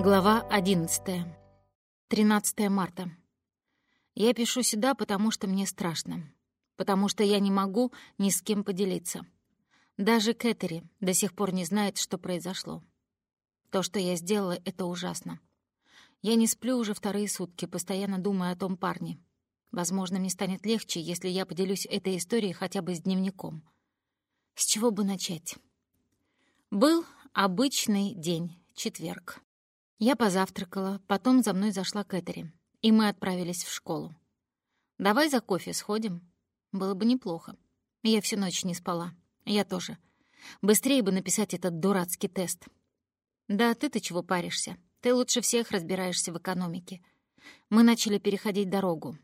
Глава 11. 13 марта. Я пишу сюда, потому что мне страшно. Потому что я не могу ни с кем поделиться. Даже Кэтери до сих пор не знает, что произошло. То, что я сделала, это ужасно. Я не сплю уже вторые сутки, постоянно думая о том парне. Возможно, мне станет легче, если я поделюсь этой историей хотя бы с дневником. С чего бы начать? Был обычный день, четверг. Я позавтракала, потом за мной зашла Кэтери, и мы отправились в школу. «Давай за кофе сходим?» Было бы неплохо. Я всю ночь не спала. Я тоже. Быстрее бы написать этот дурацкий тест. Да ты-то чего паришься? Ты лучше всех разбираешься в экономике. Мы начали переходить дорогу.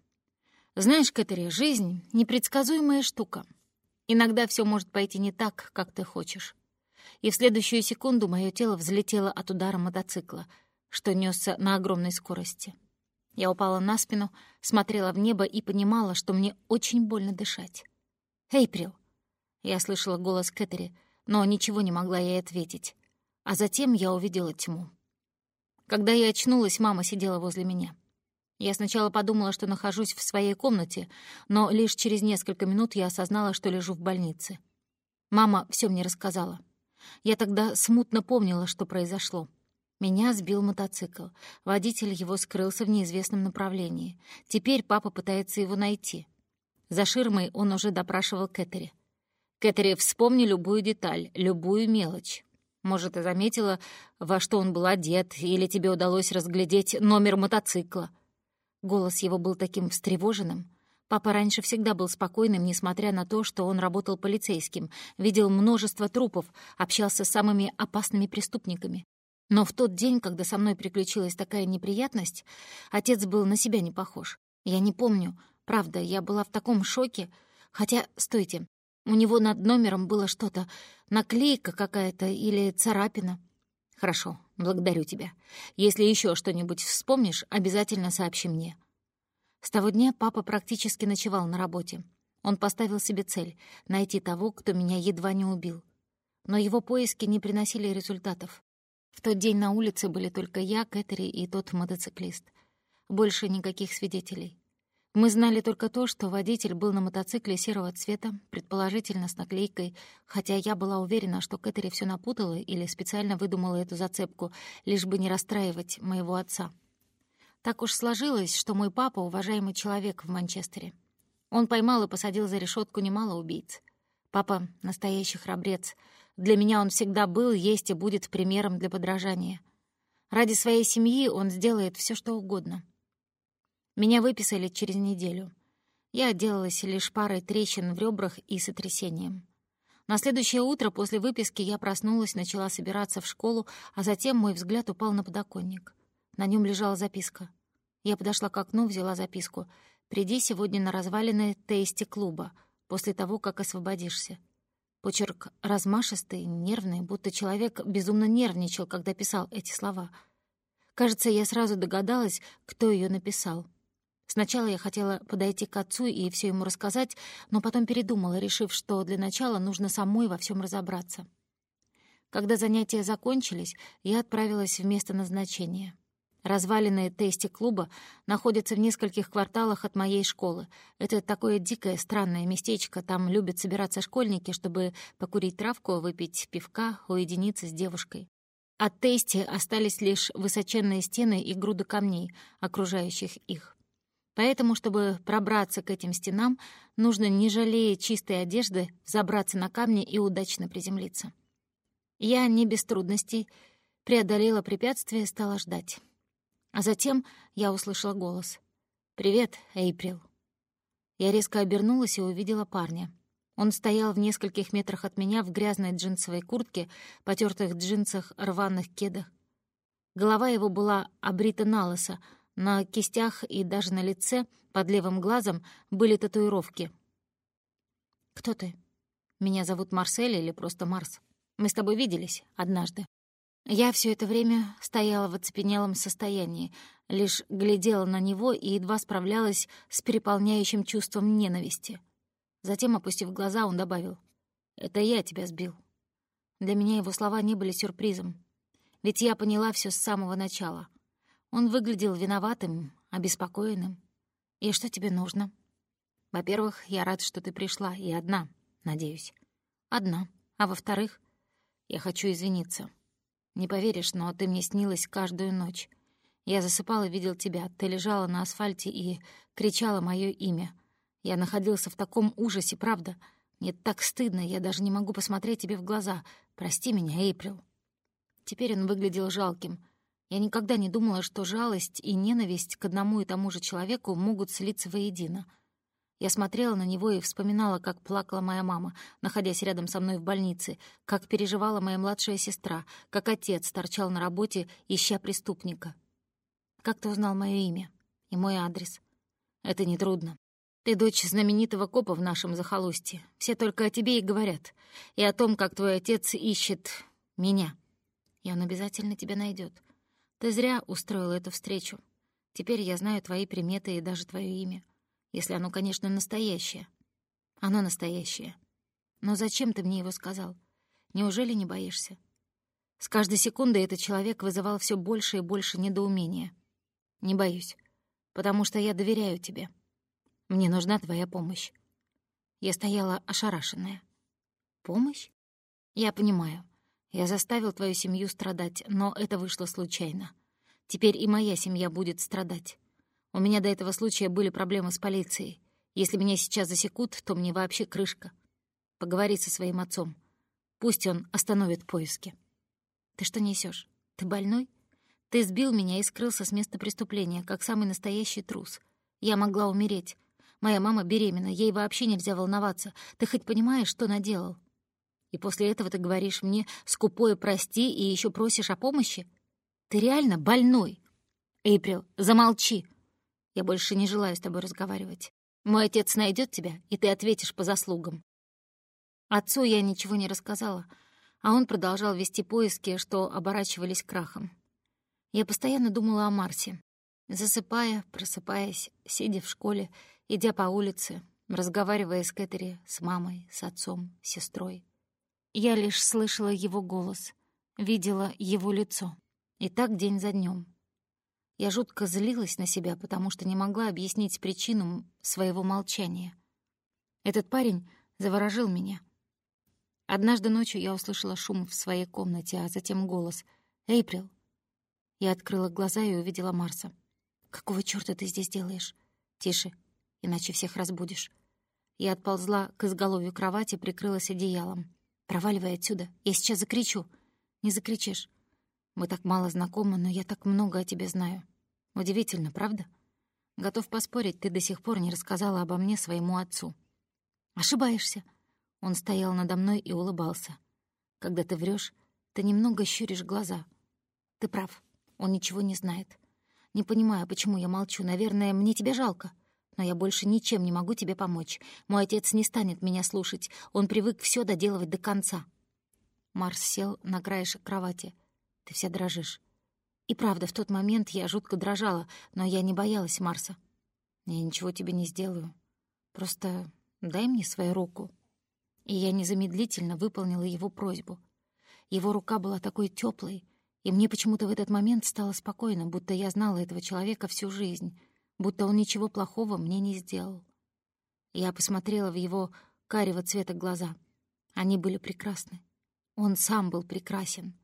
Знаешь, Кэтери, жизнь — непредсказуемая штука. Иногда все может пойти не так, как ты хочешь. И в следующую секунду мое тело взлетело от удара мотоцикла — что несся на огромной скорости. Я упала на спину, смотрела в небо и понимала, что мне очень больно дышать. «Эйприл!» Я слышала голос Кэтери, но ничего не могла ей ответить. А затем я увидела тьму. Когда я очнулась, мама сидела возле меня. Я сначала подумала, что нахожусь в своей комнате, но лишь через несколько минут я осознала, что лежу в больнице. Мама все мне рассказала. Я тогда смутно помнила, что произошло. Меня сбил мотоцикл. Водитель его скрылся в неизвестном направлении. Теперь папа пытается его найти. За ширмой он уже допрашивал Кэтери. «Кэтери, вспомни любую деталь, любую мелочь. Может, ты заметила, во что он был одет, или тебе удалось разглядеть номер мотоцикла?» Голос его был таким встревоженным. Папа раньше всегда был спокойным, несмотря на то, что он работал полицейским, видел множество трупов, общался с самыми опасными преступниками. Но в тот день, когда со мной приключилась такая неприятность, отец был на себя не похож. Я не помню. Правда, я была в таком шоке. Хотя, стойте, у него над номером было что-то, наклейка какая-то или царапина. Хорошо, благодарю тебя. Если еще что-нибудь вспомнишь, обязательно сообщи мне. С того дня папа практически ночевал на работе. Он поставил себе цель — найти того, кто меня едва не убил. Но его поиски не приносили результатов. В тот день на улице были только я, Кэтери и тот мотоциклист. Больше никаких свидетелей. Мы знали только то, что водитель был на мотоцикле серого цвета, предположительно с наклейкой, хотя я была уверена, что Кэтери все напутала или специально выдумала эту зацепку, лишь бы не расстраивать моего отца. Так уж сложилось, что мой папа — уважаемый человек в Манчестере. Он поймал и посадил за решетку немало убийц. Папа — настоящий храбрец — для меня он всегда был, есть и будет примером для подражания. Ради своей семьи он сделает все, что угодно. Меня выписали через неделю. Я отделалась лишь парой трещин в ребрах и сотрясением. На следующее утро после выписки я проснулась, начала собираться в школу, а затем мой взгляд упал на подоконник. На нем лежала записка. Я подошла к окну, взяла записку. «Приди сегодня на развалины тейсти-клуба, после того, как освободишься. Почерк размашистый, нервный, будто человек безумно нервничал, когда писал эти слова. Кажется, я сразу догадалась, кто ее написал. Сначала я хотела подойти к отцу и все ему рассказать, но потом передумала, решив, что для начала нужно самой во всем разобраться. Когда занятия закончились, я отправилась в место назначения — Развалины тести-клуба находятся в нескольких кварталах от моей школы. Это такое дикое, странное местечко. Там любят собираться школьники, чтобы покурить травку, выпить пивка, уединиться с девушкой. От тести остались лишь высоченные стены и груды камней, окружающих их. Поэтому, чтобы пробраться к этим стенам, нужно, не жалея чистой одежды, забраться на камни и удачно приземлиться. Я не без трудностей преодолела препятствие и стала ждать. А затем я услышала голос. «Привет, Эйприл». Я резко обернулась и увидела парня. Он стоял в нескольких метрах от меня в грязной джинсовой куртке, потертых джинсах, рваных кедах. Голова его была обрита на лысо, на кистях и даже на лице, под левым глазом, были татуировки. «Кто ты? Меня зовут Марсель или просто Марс? Мы с тобой виделись однажды». Я все это время стояла в оцепенелом состоянии, лишь глядела на него и едва справлялась с переполняющим чувством ненависти. Затем, опустив глаза, он добавил, «Это я тебя сбил». Для меня его слова не были сюрпризом. Ведь я поняла все с самого начала. Он выглядел виноватым, обеспокоенным. И что тебе нужно? Во-первых, я рад, что ты пришла, и одна, надеюсь. Одна. А во-вторых, я хочу извиниться. Не поверишь, но ты мне снилась каждую ночь. Я засыпала и видел тебя. Ты лежала на асфальте и кричала мое имя. Я находился в таком ужасе, правда? Мне так стыдно, я даже не могу посмотреть тебе в глаза. Прости меня, Эйприл. Теперь он выглядел жалким. Я никогда не думала, что жалость и ненависть к одному и тому же человеку могут слиться воедино. Я смотрела на него и вспоминала, как плакала моя мама, находясь рядом со мной в больнице, как переживала моя младшая сестра, как отец торчал на работе, ища преступника. Как ты узнал мое имя и мой адрес? Это нетрудно. Ты дочь знаменитого копа в нашем захолустье. Все только о тебе и говорят. И о том, как твой отец ищет меня и он обязательно тебя найдет. Ты зря устроил эту встречу. Теперь я знаю твои приметы и даже твое имя. Если оно, конечно, настоящее. Оно настоящее. Но зачем ты мне его сказал? Неужели не боишься? С каждой секундой этот человек вызывал все больше и больше недоумения. Не боюсь, потому что я доверяю тебе. Мне нужна твоя помощь. Я стояла ошарашенная. Помощь? Я понимаю. Я заставил твою семью страдать, но это вышло случайно. Теперь и моя семья будет страдать. У меня до этого случая были проблемы с полицией. Если меня сейчас засекут, то мне вообще крышка. Поговори со своим отцом. Пусть он остановит поиски. Ты что несешь? Ты больной? Ты сбил меня и скрылся с места преступления, как самый настоящий трус. Я могла умереть. Моя мама беременна, ей вообще нельзя волноваться. Ты хоть понимаешь, что наделал? И после этого ты говоришь мне скупое «прости» и еще просишь о помощи? Ты реально больной. Эйприл, замолчи. Я больше не желаю с тобой разговаривать. Мой отец найдет тебя, и ты ответишь по заслугам. Отцу я ничего не рассказала, а он продолжал вести поиски, что оборачивались крахом. Я постоянно думала о Марсе. Засыпая, просыпаясь, сидя в школе, идя по улице, разговаривая с Кэтери, с мамой, с отцом, с сестрой. Я лишь слышала его голос, видела его лицо. И так день за днем. Я жутко злилась на себя, потому что не могла объяснить причину своего молчания. Этот парень заворожил меня. Однажды ночью я услышала шум в своей комнате, а затем голос «Эйприл». Я открыла глаза и увидела Марса. «Какого чёрта ты здесь делаешь?» «Тише, иначе всех разбудишь». Я отползла к изголовью кровати, прикрылась одеялом. Проваливай отсюда. Я сейчас закричу. Не закричишь. Мы так мало знакомы, но я так много о тебе знаю. Удивительно, правда? Готов поспорить, ты до сих пор не рассказала обо мне своему отцу. Ошибаешься. Он стоял надо мной и улыбался. Когда ты врешь, ты немного щуришь глаза. Ты прав. Он ничего не знает. Не понимаю, почему я молчу. Наверное, мне тебя жалко но я больше ничем не могу тебе помочь. Мой отец не станет меня слушать. Он привык все доделывать до конца». Марс сел на краешек кровати. «Ты вся дрожишь». И правда, в тот момент я жутко дрожала, но я не боялась Марса. «Я ничего тебе не сделаю. Просто дай мне свою руку». И я незамедлительно выполнила его просьбу. Его рука была такой теплой, и мне почему-то в этот момент стало спокойно, будто я знала этого человека всю жизнь — будто он ничего плохого мне не сделал. Я посмотрела в его карего цвета глаза. Они были прекрасны. Он сам был прекрасен.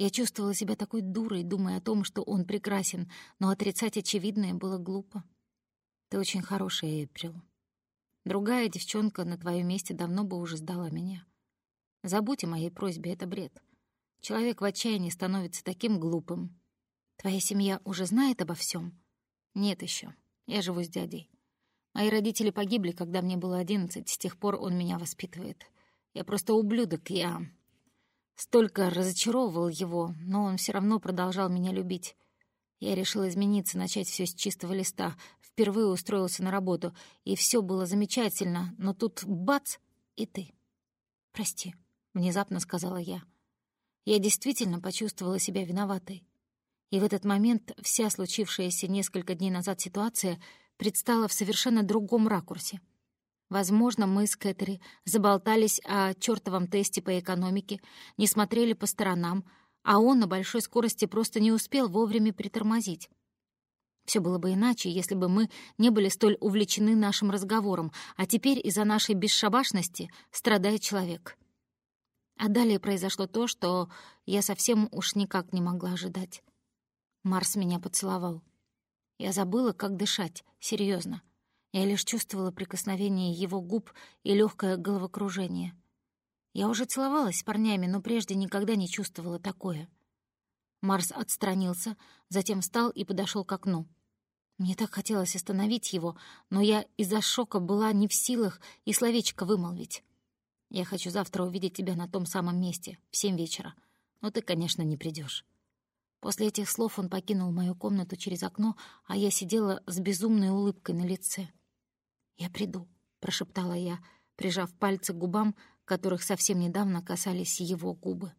Я чувствовала себя такой дурой, думая о том, что он прекрасен, но отрицать очевидное было глупо. Ты очень хорошая, Эйприл. Другая девчонка на твоем месте давно бы уже сдала меня. Забудь о моей просьбе, это бред. Человек в отчаянии становится таким глупым. Твоя семья уже знает обо всем. «Нет еще. Я живу с дядей. Мои родители погибли, когда мне было одиннадцать, с тех пор он меня воспитывает. Я просто ублюдок, я столько разочаровывал его, но он все равно продолжал меня любить. Я решил измениться, начать все с чистого листа. Впервые устроился на работу, и все было замечательно, но тут бац — и ты. «Прости», — внезапно сказала я. Я действительно почувствовала себя виноватой. И в этот момент вся случившаяся несколько дней назад ситуация предстала в совершенно другом ракурсе. Возможно, мы с Кэтери заболтались о чёртовом тесте по экономике, не смотрели по сторонам, а он на большой скорости просто не успел вовремя притормозить. Все было бы иначе, если бы мы не были столь увлечены нашим разговором, а теперь из-за нашей бесшабашности страдает человек. А далее произошло то, что я совсем уж никак не могла ожидать. Марс меня поцеловал. Я забыла, как дышать, серьезно. Я лишь чувствовала прикосновение его губ и легкое головокружение. Я уже целовалась с парнями, но прежде никогда не чувствовала такое. Марс отстранился, затем встал и подошел к окну. Мне так хотелось остановить его, но я из-за шока была не в силах и словечко вымолвить. «Я хочу завтра увидеть тебя на том самом месте, в семь вечера. Но ты, конечно, не придешь. После этих слов он покинул мою комнату через окно, а я сидела с безумной улыбкой на лице. «Я приду», — прошептала я, прижав пальцы к губам, которых совсем недавно касались его губы.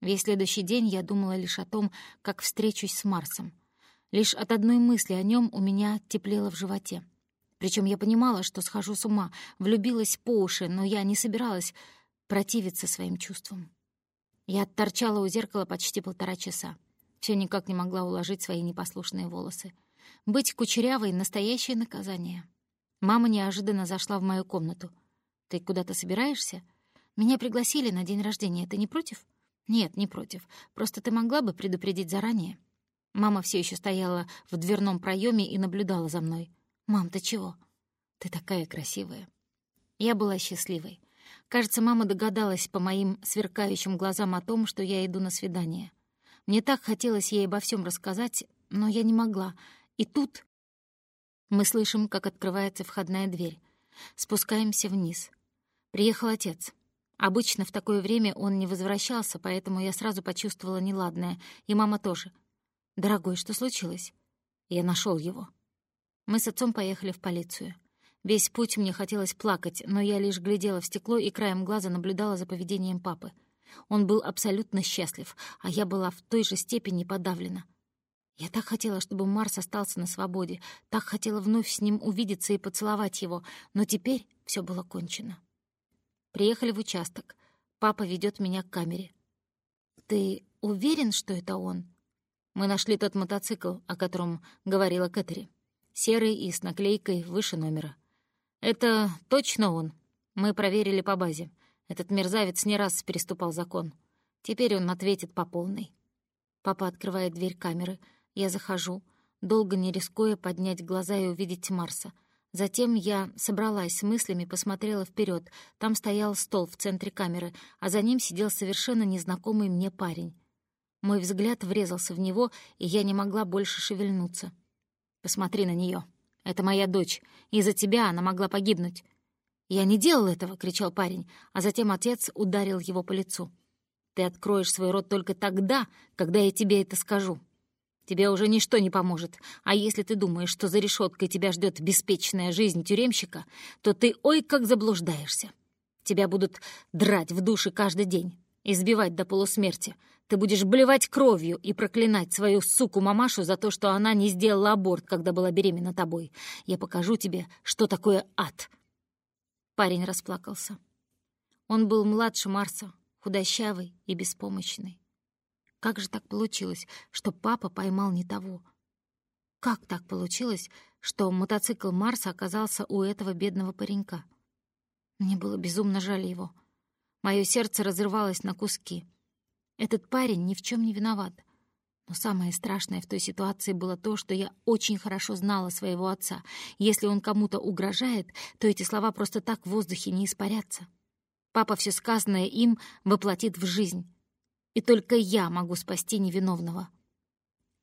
Весь следующий день я думала лишь о том, как встречусь с Марсом. Лишь от одной мысли о нем у меня теплело в животе. Причем я понимала, что схожу с ума, влюбилась по уши, но я не собиралась противиться своим чувствам. Я торчала у зеркала почти полтора часа. Все никак не могла уложить свои непослушные волосы. Быть кучерявой — настоящее наказание. Мама неожиданно зашла в мою комнату. «Ты куда-то собираешься? Меня пригласили на день рождения. Ты не против?» «Нет, не против. Просто ты могла бы предупредить заранее». Мама все еще стояла в дверном проеме и наблюдала за мной. «Мам, ты чего?» «Ты такая красивая». Я была счастливой. Кажется, мама догадалась по моим сверкающим глазам о том, что я иду на свидание. Мне так хотелось ей обо всем рассказать, но я не могла. И тут мы слышим, как открывается входная дверь. Спускаемся вниз. Приехал отец. Обычно в такое время он не возвращался, поэтому я сразу почувствовала неладное, и мама тоже. «Дорогой, что случилось?» Я нашел его. Мы с отцом поехали в полицию. Весь путь мне хотелось плакать, но я лишь глядела в стекло и краем глаза наблюдала за поведением папы. Он был абсолютно счастлив, а я была в той же степени подавлена — я так хотела, чтобы Марс остался на свободе, так хотела вновь с ним увидеться и поцеловать его, но теперь все было кончено. Приехали в участок. Папа ведет меня к камере. «Ты уверен, что это он?» Мы нашли тот мотоцикл, о котором говорила Кэтери. Серый и с наклейкой выше номера. «Это точно он. Мы проверили по базе. Этот мерзавец не раз переступал закон. Теперь он ответит по полной». Папа открывает дверь камеры — я захожу, долго не рискуя поднять глаза и увидеть Марса. Затем я собралась с мыслями, посмотрела вперед. Там стоял стол в центре камеры, а за ним сидел совершенно незнакомый мне парень. Мой взгляд врезался в него, и я не могла больше шевельнуться. «Посмотри на нее. Это моя дочь. Из-за тебя она могла погибнуть». «Я не делал этого!» — кричал парень, а затем отец ударил его по лицу. «Ты откроешь свой рот только тогда, когда я тебе это скажу». Тебе уже ничто не поможет. А если ты думаешь, что за решеткой тебя ждет беспечная жизнь тюремщика, то ты ой как заблуждаешься. Тебя будут драть в душе каждый день, избивать до полусмерти. Ты будешь блевать кровью и проклинать свою суку-мамашу за то, что она не сделала аборт, когда была беременна тобой. Я покажу тебе, что такое ад». Парень расплакался. Он был младше Марса, худощавый и беспомощный. Как же так получилось, что папа поймал не того? Как так получилось, что мотоцикл Марса оказался у этого бедного паренька? Мне было безумно жаль его. Мое сердце разрывалось на куски. Этот парень ни в чем не виноват. Но самое страшное в той ситуации было то, что я очень хорошо знала своего отца. Если он кому-то угрожает, то эти слова просто так в воздухе не испарятся. Папа все сказанное им воплотит в жизнь и только я могу спасти невиновного.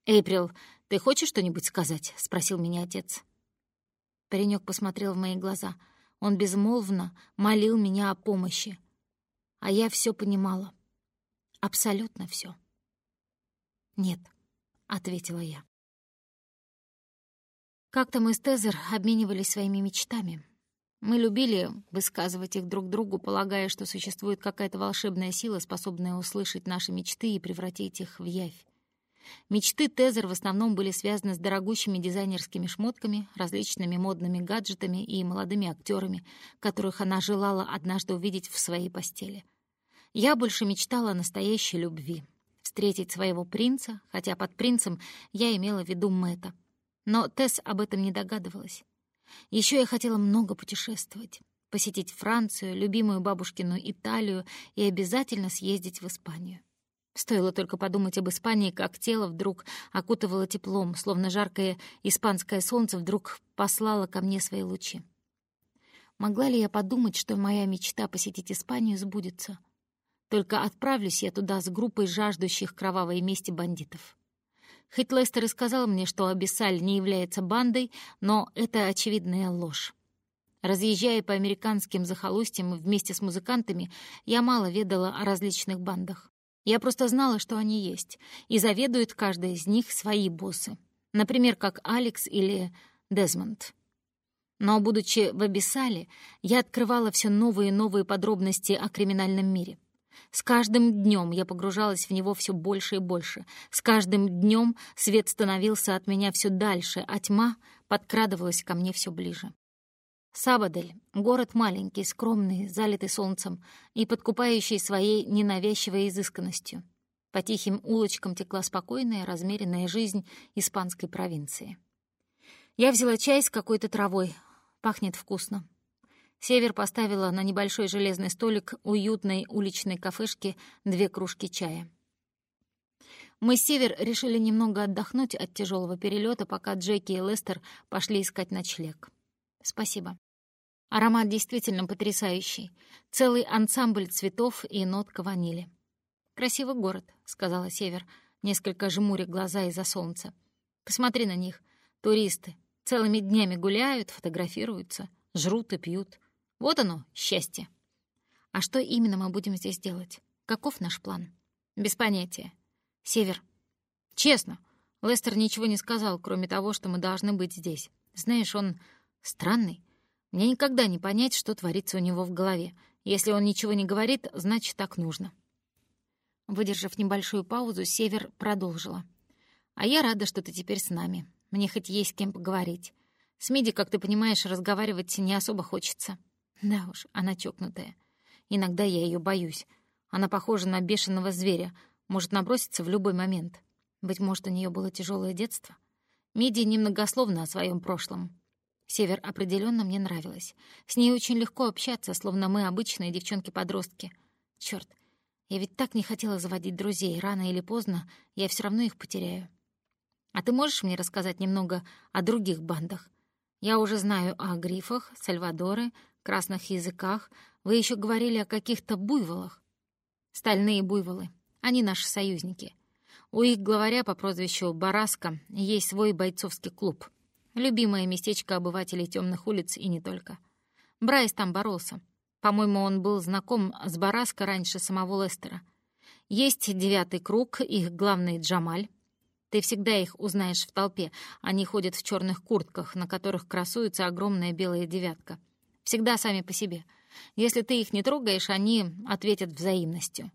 «Эйприл, ты хочешь что-нибудь сказать?» — спросил меня отец. Паренек посмотрел в мои глаза. Он безмолвно молил меня о помощи. А я все понимала. Абсолютно все. «Нет», — ответила я. Как-то мы с Тезер обменивались своими мечтами. Мы любили высказывать их друг другу, полагая, что существует какая-то волшебная сила, способная услышать наши мечты и превратить их в явь. Мечты Тезер в основном были связаны с дорогущими дизайнерскими шмотками, различными модными гаджетами и молодыми актерами, которых она желала однажды увидеть в своей постели. Я больше мечтала о настоящей любви, встретить своего принца, хотя под принцем я имела в виду Мэтта. Но Тесс об этом не догадывалась. Еще я хотела много путешествовать, посетить Францию, любимую бабушкину Италию и обязательно съездить в Испанию. Стоило только подумать об Испании, как тело вдруг окутывало теплом, словно жаркое испанское солнце вдруг послало ко мне свои лучи. Могла ли я подумать, что моя мечта посетить Испанию сбудется? Только отправлюсь я туда с группой жаждущих кровавой мести бандитов. Хоть Лестер и сказал мне, что Абиссаль не является бандой, но это очевидная ложь. Разъезжая по американским захолустьям вместе с музыкантами, я мало ведала о различных бандах. Я просто знала, что они есть, и заведуют каждый из них свои боссы. Например, как Алекс или Дезмонд. Но, будучи в Абиссале, я открывала все новые и новые подробности о криминальном мире. С каждым днем я погружалась в него все больше и больше. С каждым днем свет становился от меня все дальше, а тьма подкрадывалась ко мне все ближе. Сабадель — город маленький, скромный, залитый солнцем и подкупающий своей ненавязчивой изысканностью. По тихим улочкам текла спокойная, размеренная жизнь испанской провинции. Я взяла чай с какой-то травой. Пахнет вкусно. Север поставила на небольшой железный столик уютной уличной кафешки две кружки чая. Мы с Север решили немного отдохнуть от тяжелого перелета, пока Джеки и Лестер пошли искать ночлег. Спасибо. Аромат действительно потрясающий. Целый ансамбль цветов и нотка ванили. «Красивый город», — сказала Север, несколько жмуря глаза из-за солнца. «Посмотри на них. Туристы. Целыми днями гуляют, фотографируются, жрут и пьют. Вот оно, счастье. А что именно мы будем здесь делать? Каков наш план? Без понятия. Север. Честно, Лестер ничего не сказал, кроме того, что мы должны быть здесь. Знаешь, он странный. Мне никогда не понять, что творится у него в голове. Если он ничего не говорит, значит, так нужно. Выдержав небольшую паузу, Север продолжила. «А я рада, что ты теперь с нами. Мне хоть есть с кем поговорить. С Миди, как ты понимаешь, разговаривать не особо хочется. Да уж, она чокнутая. Иногда я ее боюсь. Она похожа на бешеного зверя, может наброситься в любой момент. Быть может, у нее было тяжелое детство. Миди немногословно о своем прошлом. Север определенно мне нравилась. С ней очень легко общаться, словно мы обычные девчонки-подростки. Черт, я ведь так не хотела заводить друзей. Рано или поздно я все равно их потеряю. А ты можешь мне рассказать немного о других бандах? Я уже знаю о грифах, Сальвадоре, красных языках. Вы еще говорили о каких-то буйволах. Стальные буйволы. Они наши союзники. У их главаря по прозвищу Бараска есть свой бойцовский клуб. Любимое местечко обывателей темных улиц и не только. Брайс там боролся. По-моему, он был знаком с Бараско раньше самого Лестера. Есть девятый круг, их главный Джамаль. Ты всегда их узнаешь в толпе. Они ходят в черных куртках, на которых красуется огромная белая девятка. Всегда сами по себе. Если ты их не трогаешь, они ответят взаимностью.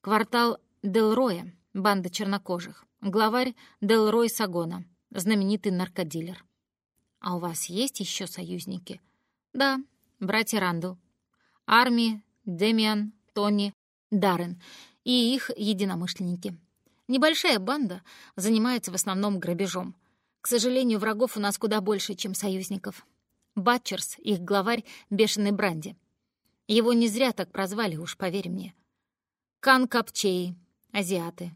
Квартал Делроя, банда чернокожих. Главарь Делрой Сагона, знаменитый наркодилер. А у вас есть еще союзники? Да, братья Рандл. Арми, Демиан, Тони, Даррен и их единомышленники. Небольшая банда занимается в основном грабежом. К сожалению, врагов у нас куда больше, чем союзников. Батчерс, их главарь, бешеный Бранди. Его не зря так прозвали, уж поверь мне. Кан Капчей, азиаты.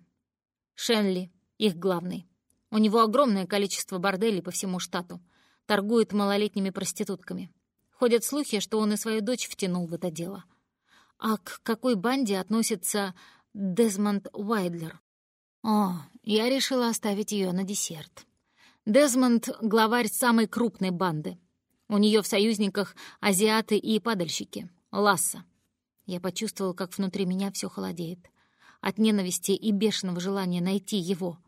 Шенли, их главный. У него огромное количество борделей по всему штату. Торгует малолетними проститутками. Ходят слухи, что он и свою дочь втянул в это дело. А к какой банде относится Дезмонд Уайдлер? О, я решила оставить ее на десерт. Дезмонд — главарь самой крупной банды. У нее в союзниках азиаты и падальщики. Ласса. Я почувствовал, как внутри меня все холодеет. От ненависти и бешеного желания найти его.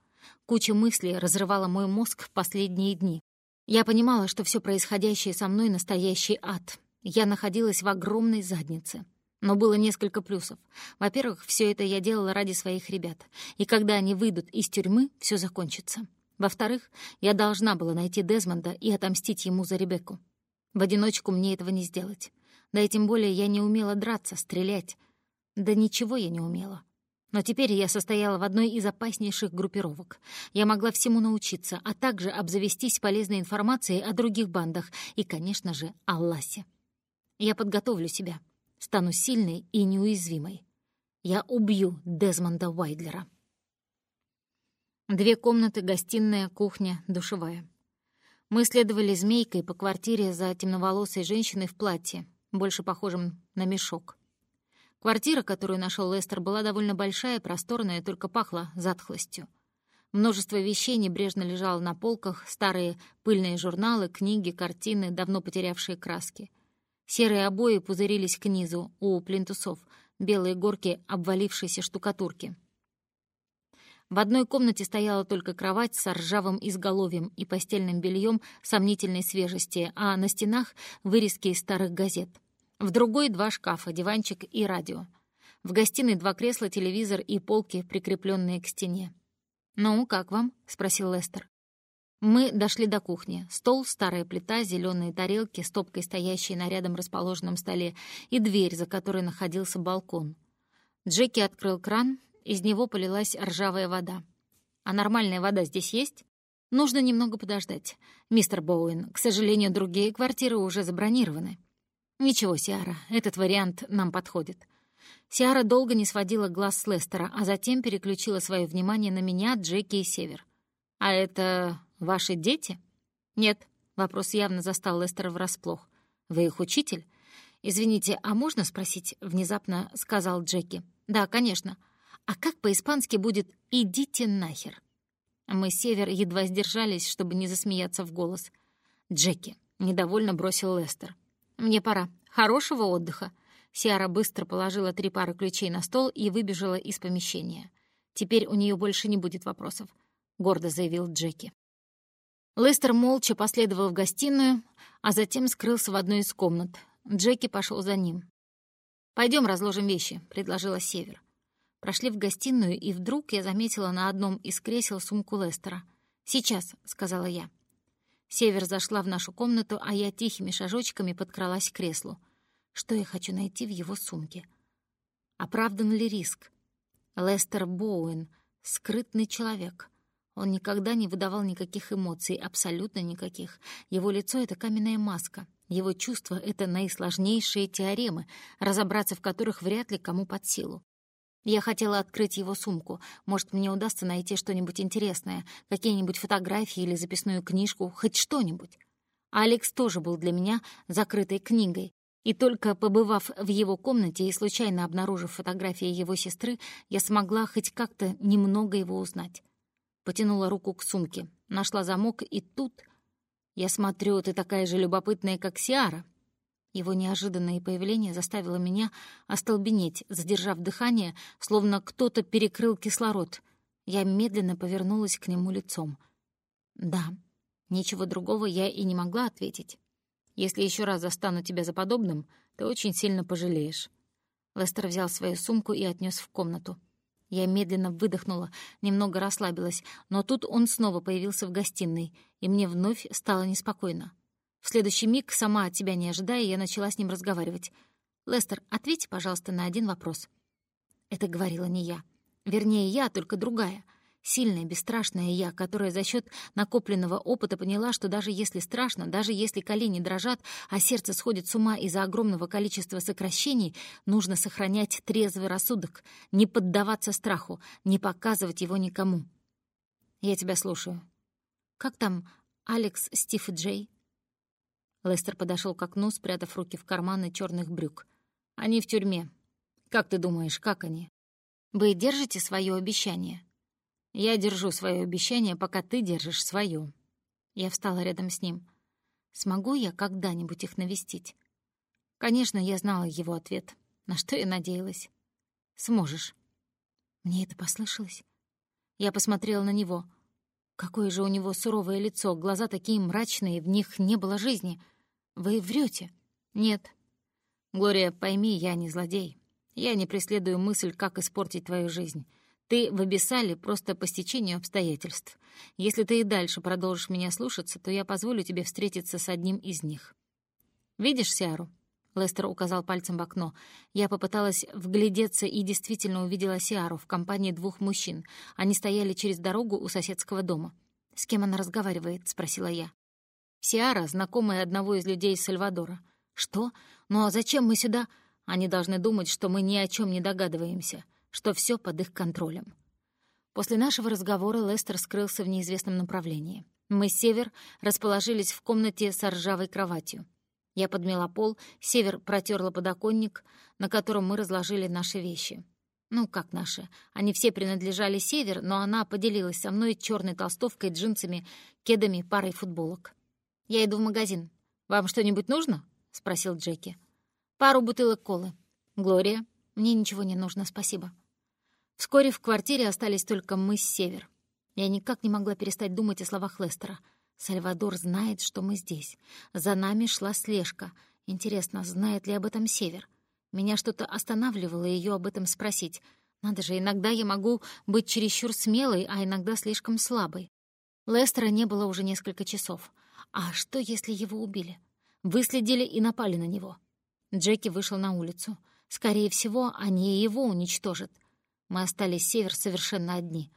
Куча мыслей разрывала мой мозг в последние дни. Я понимала, что все происходящее со мной — настоящий ад. Я находилась в огромной заднице. Но было несколько плюсов. Во-первых, все это я делала ради своих ребят. И когда они выйдут из тюрьмы, все закончится. Во-вторых, я должна была найти Дезмонда и отомстить ему за Ребекку. В одиночку мне этого не сделать. Да и тем более я не умела драться, стрелять. Да ничего я не умела. Но теперь я состояла в одной из опаснейших группировок. Я могла всему научиться, а также обзавестись полезной информацией о других бандах и, конечно же, о Лассе. Я подготовлю себя, стану сильной и неуязвимой. Я убью Дезмонда Уайдлера. Две комнаты, гостиная, кухня, душевая. Мы следовали змейкой по квартире за темноволосой женщиной в платье, больше похожим на мешок. Квартира, которую нашел Лестер, была довольно большая, просторная, только пахла затхлостью. Множество вещей небрежно лежало на полках, старые пыльные журналы, книги, картины, давно потерявшие краски. Серые обои пузырились к низу у плинтусов, белые горки обвалившейся штукатурки. В одной комнате стояла только кровать с ржавым изголовьем и постельным бельем сомнительной свежести, а на стенах — вырезки из старых газет — в другой два шкафа, диванчик и радио. В гостиной два кресла, телевизор и полки, прикрепленные к стене. «Ну, как вам?» — спросил Лестер. Мы дошли до кухни. Стол, старая плита, зеленые тарелки, стопкой стоящие на рядом расположенном столе и дверь, за которой находился балкон. Джеки открыл кран, из него полилась ржавая вода. «А нормальная вода здесь есть?» «Нужно немного подождать. Мистер Боуэн, к сожалению, другие квартиры уже забронированы». «Ничего, Сиара, этот вариант нам подходит». Сиара долго не сводила глаз с Лестера, а затем переключила свое внимание на меня, Джеки и Север. «А это ваши дети?» «Нет», — вопрос явно застал Лестера врасплох. «Вы их учитель?» «Извините, а можно спросить?» — внезапно сказал Джеки. «Да, конечно. А как по-испански будет «идите нахер»?» Мы, Север, едва сдержались, чтобы не засмеяться в голос. «Джеки», — недовольно бросил Лестер. «Мне пора. Хорошего отдыха». Сиара быстро положила три пары ключей на стол и выбежала из помещения. «Теперь у нее больше не будет вопросов», — гордо заявил Джеки. Лестер молча последовал в гостиную, а затем скрылся в одной из комнат. Джеки пошел за ним. Пойдем разложим вещи», — предложила Север. Прошли в гостиную, и вдруг я заметила на одном из кресел сумку Лестера. «Сейчас», — сказала я. Север зашла в нашу комнату, а я тихими шажочками подкралась к креслу. Что я хочу найти в его сумке? Оправдан ли риск? Лестер Боуэн — скрытный человек. Он никогда не выдавал никаких эмоций, абсолютно никаких. Его лицо — это каменная маска. Его чувства — это наисложнейшие теоремы, разобраться в которых вряд ли кому под силу. Я хотела открыть его сумку. Может, мне удастся найти что-нибудь интересное, какие-нибудь фотографии или записную книжку, хоть что-нибудь. Алекс тоже был для меня закрытой книгой. И только побывав в его комнате и случайно обнаружив фотографии его сестры, я смогла хоть как-то немного его узнать. Потянула руку к сумке, нашла замок, и тут... Я смотрю, ты такая же любопытная, как Сиара. Его неожиданное появление заставило меня остолбенеть, задержав дыхание, словно кто-то перекрыл кислород. Я медленно повернулась к нему лицом. «Да, ничего другого я и не могла ответить. Если еще раз застану тебя за подобным, ты очень сильно пожалеешь». Лестер взял свою сумку и отнес в комнату. Я медленно выдохнула, немного расслабилась, но тут он снова появился в гостиной, и мне вновь стало неспокойно. В следующий миг, сама от тебя не ожидая, я начала с ним разговаривать. «Лестер, ответьте, пожалуйста, на один вопрос». Это говорила не я. Вернее, я, только другая. Сильная, бесстрашная я, которая за счет накопленного опыта поняла, что даже если страшно, даже если колени дрожат, а сердце сходит с ума из-за огромного количества сокращений, нужно сохранять трезвый рассудок, не поддаваться страху, не показывать его никому. Я тебя слушаю. Как там Алекс, Стив и Джей? Лестер подошел к окну, спрятав руки в карманы черных брюк. «Они в тюрьме. Как ты думаешь, как они?» «Вы держите свое обещание?» «Я держу свое обещание, пока ты держишь свое». Я встала рядом с ним. «Смогу я когда-нибудь их навестить?» Конечно, я знала его ответ, на что я надеялась. «Сможешь». Мне это послышалось. Я посмотрела на него. Какое же у него суровое лицо, глаза такие мрачные, в них не было жизни. Вы врете? Нет. Глория, пойми, я не злодей. Я не преследую мысль, как испортить твою жизнь. Ты в Абиссале просто по стечению обстоятельств. Если ты и дальше продолжишь меня слушаться, то я позволю тебе встретиться с одним из них. Видишь Сиару? Лестер указал пальцем в окно. Я попыталась вглядеться и действительно увидела Сиару в компании двух мужчин. Они стояли через дорогу у соседского дома. «С кем она разговаривает?» — спросила я. «Сиара, знакомая одного из людей из Сальвадора». «Что? Ну а зачем мы сюда?» Они должны думать, что мы ни о чем не догадываемся, что все под их контролем. После нашего разговора Лестер скрылся в неизвестном направлении. Мы с Север расположились в комнате с ржавой кроватью. Я подмела пол, Север протерла подоконник, на котором мы разложили наши вещи. Ну, как наши? Они все принадлежали Север, но она поделилась со мной черной толстовкой, джинсами, кедами, парой футболок. «Я иду в магазин. Вам что-нибудь нужно?» — спросил Джеки. «Пару бутылок колы. Глория, мне ничего не нужно, спасибо». Вскоре в квартире остались только мы с Север. Я никак не могла перестать думать о словах Лестера — Сальвадор знает, что мы здесь. За нами шла слежка. Интересно, знает ли об этом Север? Меня что-то останавливало ее об этом спросить. Надо же, иногда я могу быть чересчур смелой, а иногда слишком слабой. Лестера не было уже несколько часов. А что, если его убили? Выследили и напали на него. Джеки вышел на улицу. Скорее всего, они его уничтожат. Мы остались север совершенно одни.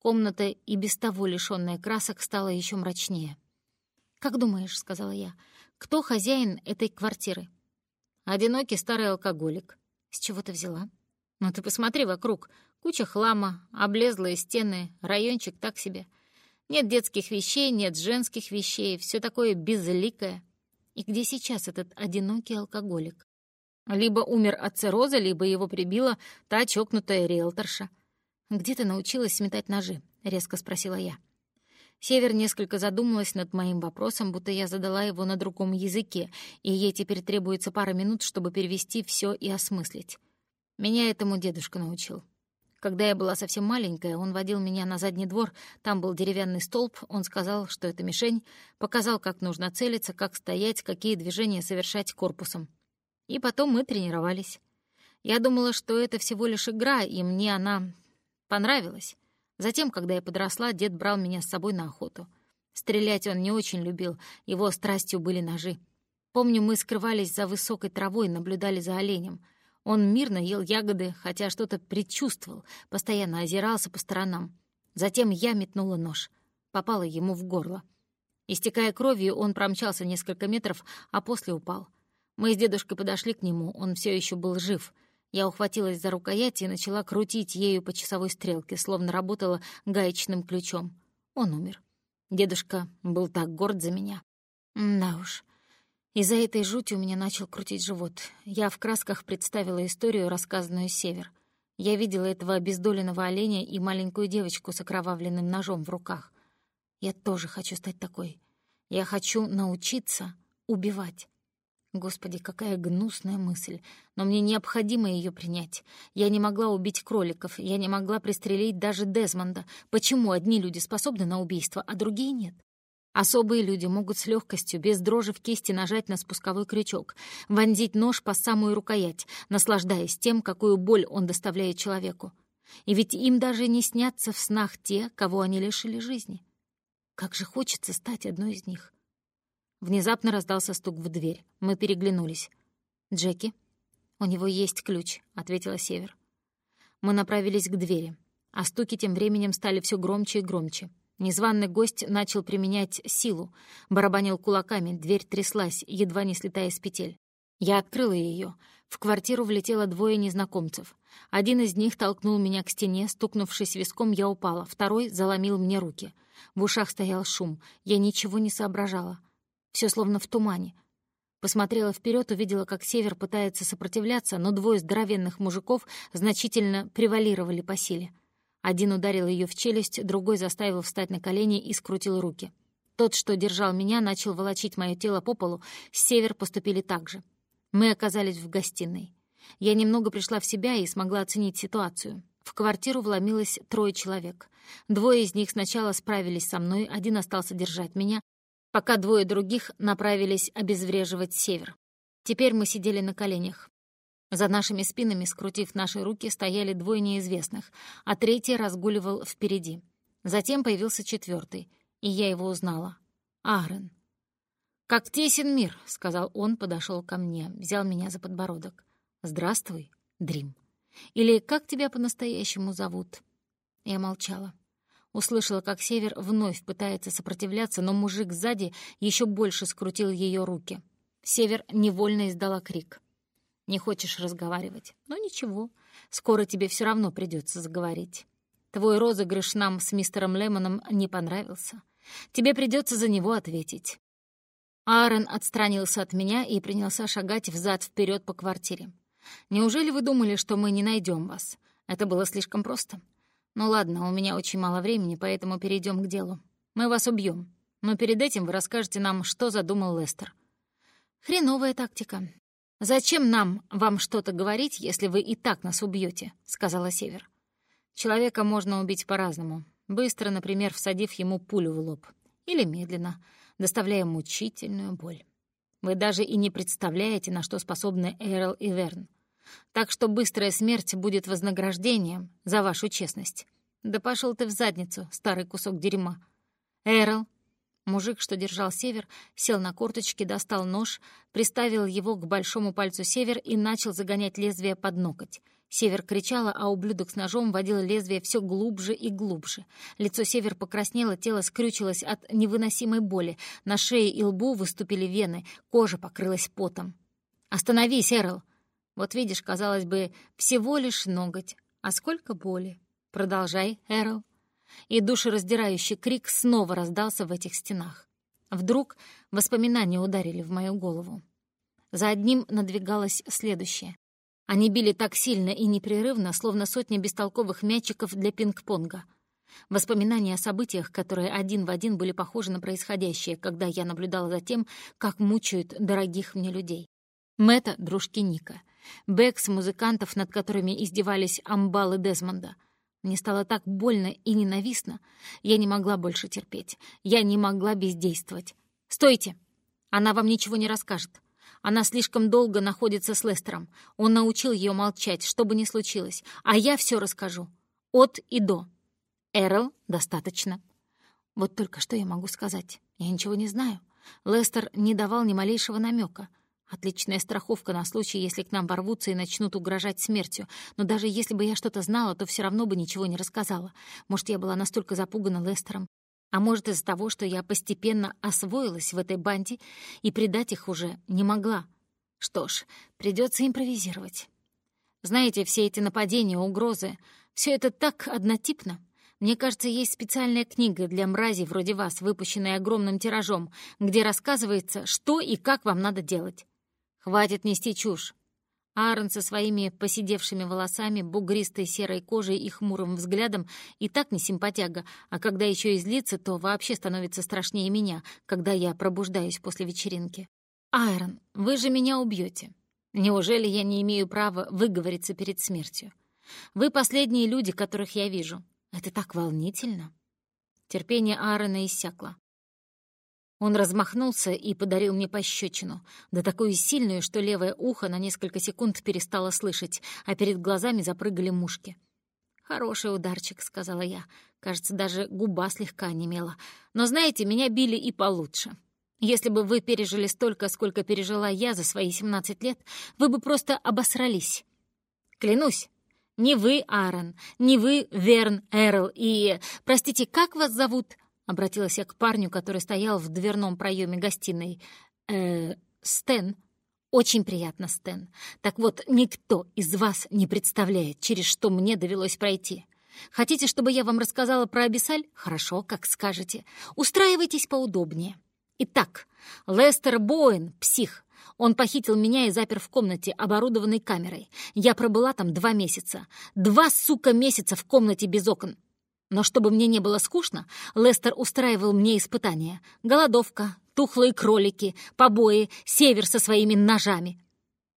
Комната, и без того лишённая красок, стала еще мрачнее. «Как думаешь», — сказала я, — «кто хозяин этой квартиры?» «Одинокий старый алкоголик». «С чего ты взяла?» «Ну ты посмотри вокруг. Куча хлама, облезлые стены, райончик так себе. Нет детских вещей, нет женских вещей, все такое безликое. И где сейчас этот одинокий алкоголик? Либо умер от цирроза, либо его прибила та чокнутая риэлторша. «Где ты научилась сметать ножи?» — резко спросила я. Север несколько задумалась над моим вопросом, будто я задала его на другом языке, и ей теперь требуется пара минут, чтобы перевести все и осмыслить. Меня этому дедушка научил. Когда я была совсем маленькая, он водил меня на задний двор, там был деревянный столб, он сказал, что это мишень, показал, как нужно целиться, как стоять, какие движения совершать корпусом. И потом мы тренировались. Я думала, что это всего лишь игра, и мне она Понравилось. Затем, когда я подросла, дед брал меня с собой на охоту. Стрелять он не очень любил, его страстью были ножи. Помню, мы скрывались за высокой травой, наблюдали за оленем. Он мирно ел ягоды, хотя что-то предчувствовал, постоянно озирался по сторонам. Затем я метнула нож. Попала ему в горло. Истекая кровью, он промчался несколько метров, а после упал. Мы с дедушкой подошли к нему, он все еще был жив — я ухватилась за рукоять и начала крутить ею по часовой стрелке, словно работала гаечным ключом. Он умер. Дедушка был так горд за меня. Да уж. Из-за этой жути у меня начал крутить живот. Я в красках представила историю, рассказанную Север. Я видела этого обездоленного оленя и маленькую девочку с окровавленным ножом в руках. Я тоже хочу стать такой. Я хочу научиться убивать. Господи, какая гнусная мысль. Но мне необходимо ее принять. Я не могла убить кроликов, я не могла пристрелить даже Дезмонда. Почему одни люди способны на убийство, а другие нет? Особые люди могут с легкостью, без дрожи в кисти нажать на спусковой крючок, вонзить нож по самую рукоять, наслаждаясь тем, какую боль он доставляет человеку. И ведь им даже не снятся в снах те, кого они лишили жизни. Как же хочется стать одной из них. Внезапно раздался стук в дверь. Мы переглянулись. «Джеки?» «У него есть ключ», — ответила Север. Мы направились к двери, а стуки тем временем стали все громче и громче. Незваный гость начал применять силу, барабанил кулаками, дверь тряслась, едва не слетая с петель. Я открыла ее. В квартиру влетело двое незнакомцев. Один из них толкнул меня к стене, стукнувшись виском, я упала, второй заломил мне руки. В ушах стоял шум, я ничего не соображала. Все словно в тумане. Посмотрела вперед, увидела, как Север пытается сопротивляться, но двое здоровенных мужиков значительно превалировали по силе. Один ударил ее в челюсть, другой заставил встать на колени и скрутил руки. Тот, что держал меня, начал волочить мое тело по полу, с север поступили так же. Мы оказались в гостиной. Я немного пришла в себя и смогла оценить ситуацию. В квартиру вломилось трое человек. Двое из них сначала справились со мной, один остался держать меня, пока двое других направились обезвреживать север. Теперь мы сидели на коленях. За нашими спинами, скрутив наши руки, стояли двое неизвестных, а третий разгуливал впереди. Затем появился четвертый, и я его узнала. Агрен. «Как тесен мир», — сказал он, подошел ко мне, взял меня за подбородок. «Здравствуй, Дрим. Или как тебя по-настоящему зовут?» Я молчала. Услышала, как Север вновь пытается сопротивляться, но мужик сзади еще больше скрутил ее руки. Север невольно издала крик. «Не хочешь разговаривать? Ну ничего, скоро тебе все равно придется заговорить. Твой розыгрыш нам с мистером Лемоном не понравился. Тебе придется за него ответить». Аарон отстранился от меня и принялся шагать взад вперед по квартире. «Неужели вы думали, что мы не найдем вас? Это было слишком просто. Ну ладно, у меня очень мало времени, поэтому перейдем к делу. Мы вас убьем, но перед этим вы расскажете нам, что задумал Лестер. Хреновая тактика. Зачем нам вам что-то говорить, если вы и так нас убьете? сказала Север. Человека можно убить по-разному. Быстро, например, всадив ему пулю в лоб. Или медленно, доставляя мучительную боль. Вы даже и не представляете, на что способны Эрл и Верн. Так что быстрая смерть будет вознаграждением за вашу честность. Да пошел ты в задницу, старый кусок дерьма. Эрл. Мужик, что держал север, сел на корточки, достал нож, приставил его к большому пальцу север и начал загонять лезвие под ноготь. Север кричала, а ублюдок с ножом водил лезвие все глубже и глубже. Лицо Север покраснело, тело скрючилось от невыносимой боли. На шее и лбу выступили вены, кожа покрылась потом. «Остановись, Эрл!» Вот видишь, казалось бы, всего лишь ноготь. А сколько боли. Продолжай, Эрл. И душераздирающий крик снова раздался в этих стенах. Вдруг воспоминания ударили в мою голову. За одним надвигалось следующее. Они били так сильно и непрерывно, словно сотни бестолковых мячиков для пинг-понга. Воспоминания о событиях, которые один в один были похожи на происходящее, когда я наблюдала за тем, как мучают дорогих мне людей. Мэтта — дружки Ника. Бэкс — музыкантов, над которыми издевались амбалы Дезмонда. Мне стало так больно и ненавистно. Я не могла больше терпеть. Я не могла бездействовать. «Стойте! Она вам ничего не расскажет. Она слишком долго находится с Лестером. Он научил ее молчать, что бы ни случилось. А я все расскажу. От и до. Эрл достаточно. Вот только что я могу сказать. Я ничего не знаю. Лестер не давал ни малейшего намека. Отличная страховка на случай, если к нам ворвутся и начнут угрожать смертью. Но даже если бы я что-то знала, то все равно бы ничего не рассказала. Может, я была настолько запугана Лестером. А может, из-за того, что я постепенно освоилась в этой банде и предать их уже не могла. Что ж, придется импровизировать. Знаете, все эти нападения, угрозы — все это так однотипно. Мне кажется, есть специальная книга для мразей вроде вас, выпущенная огромным тиражом, где рассказывается, что и как вам надо делать. «Хватит нести чушь!» Аарон со своими поседевшими волосами, бугристой серой кожей и хмурым взглядом и так не симпатяга, а когда еще и злится, то вообще становится страшнее меня, когда я пробуждаюсь после вечеринки. «Айрон, вы же меня убьете. Неужели я не имею права выговориться перед смертью? Вы последние люди, которых я вижу. Это так волнительно!» Терпение Аарона иссякло. Он размахнулся и подарил мне пощечину, да такую сильную, что левое ухо на несколько секунд перестало слышать, а перед глазами запрыгали мушки. «Хороший ударчик», — сказала я. Кажется, даже губа слегка онемела. «Но знаете, меня били и получше. Если бы вы пережили столько, сколько пережила я за свои 17 лет, вы бы просто обосрались. Клянусь, не вы, Аарон, не вы, Верн, Эрл и... Простите, как вас зовут?» Обратилась я к парню, который стоял в дверном проеме гостиной. «Э, Стэн?» «Очень приятно, Стэн. Так вот, никто из вас не представляет, через что мне довелось пройти. Хотите, чтобы я вам рассказала про Абиссаль? Хорошо, как скажете. Устраивайтесь поудобнее. Итак, Лестер Боуэн, псих. Он похитил меня и запер в комнате, оборудованной камерой. Я пробыла там два месяца. Два, сука, месяца в комнате без окон. Но чтобы мне не было скучно, Лестер устраивал мне испытания. Голодовка, тухлые кролики, побои, север со своими ножами.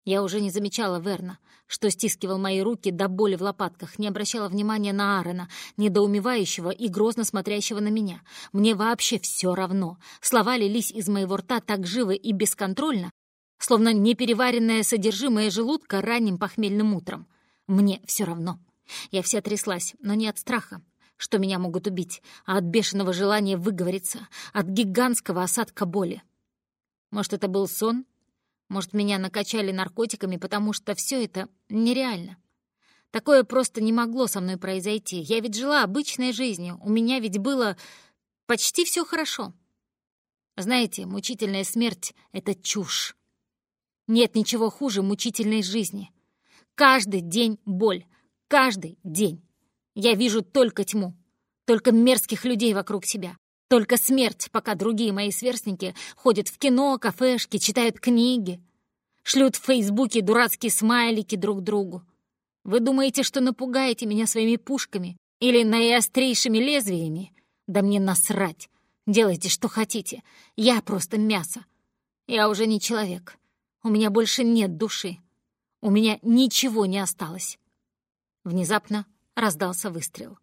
Я уже не замечала Верна, что стискивал мои руки до боли в лопатках, не обращала внимания на Аарона, недоумевающего и грозно смотрящего на меня. Мне вообще все равно. Слова лились из моего рта так живо и бесконтрольно, словно непереваренное содержимое желудка ранним похмельным утром. Мне все равно. Я вся тряслась, но не от страха, что меня могут убить, а от бешеного желания выговориться, от гигантского осадка боли. Может, это был сон? Может, меня накачали наркотиками, потому что все это нереально. Такое просто не могло со мной произойти. Я ведь жила обычной жизнью. У меня ведь было почти все хорошо. Знаете, мучительная смерть — это чушь. Нет ничего хуже мучительной жизни. Каждый день боль. Каждый день. Я вижу только тьму. Только мерзких людей вокруг себя. Только смерть, пока другие мои сверстники ходят в кино, кафешки, читают книги, шлют в Фейсбуке дурацкие смайлики друг другу. Вы думаете, что напугаете меня своими пушками или наиострейшими лезвиями? Да мне насрать. Делайте, что хотите. Я просто мясо. Я уже не человек. У меня больше нет души. У меня ничего не осталось. Внезапно раздался выстрел.